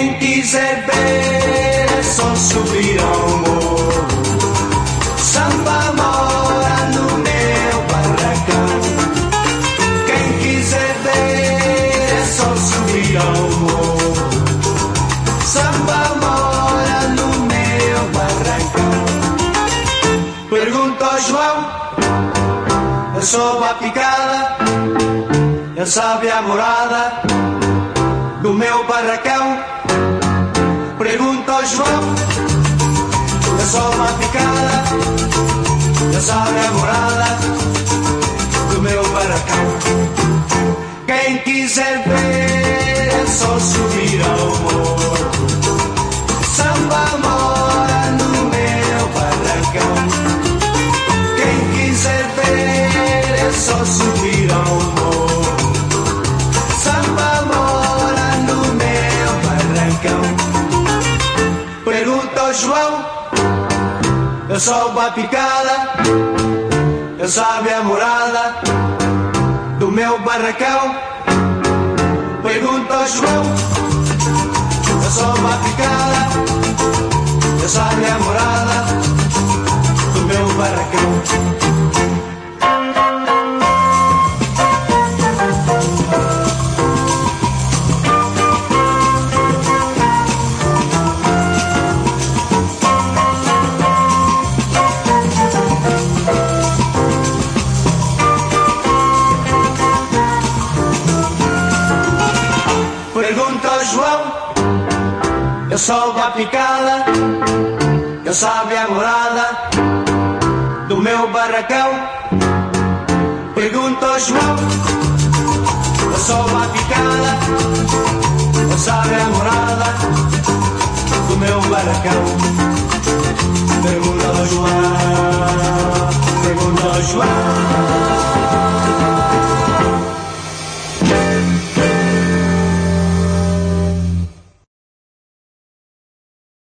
Quem quiser ver é só subir ao morro. Samba mora no meu barracão. Quem quiser ver é só subir ao morro. Samba mora no meu barracão. Pergunta ao João, eu sou a picada, ele sabe a morada do meu barracão. Ao João, eu sou uma picada, ele sabe a morada do meu barracão. Quem quiser ver é só subir ao morro. Samba mora no meu barracão. Quem quiser ver é só subir ao morro. Ao João, eu sou uma picada, ele sabe a morada do meu barracão. Pergunta ao João, eu sou uma picada, ele sabe a morada do meu barracão. Pergunta ao João, eu sou da picada, ele sabe a morada do meu barracão. Pergunta ao João, eu sou da picada, ele sabe a morada do meu barracão.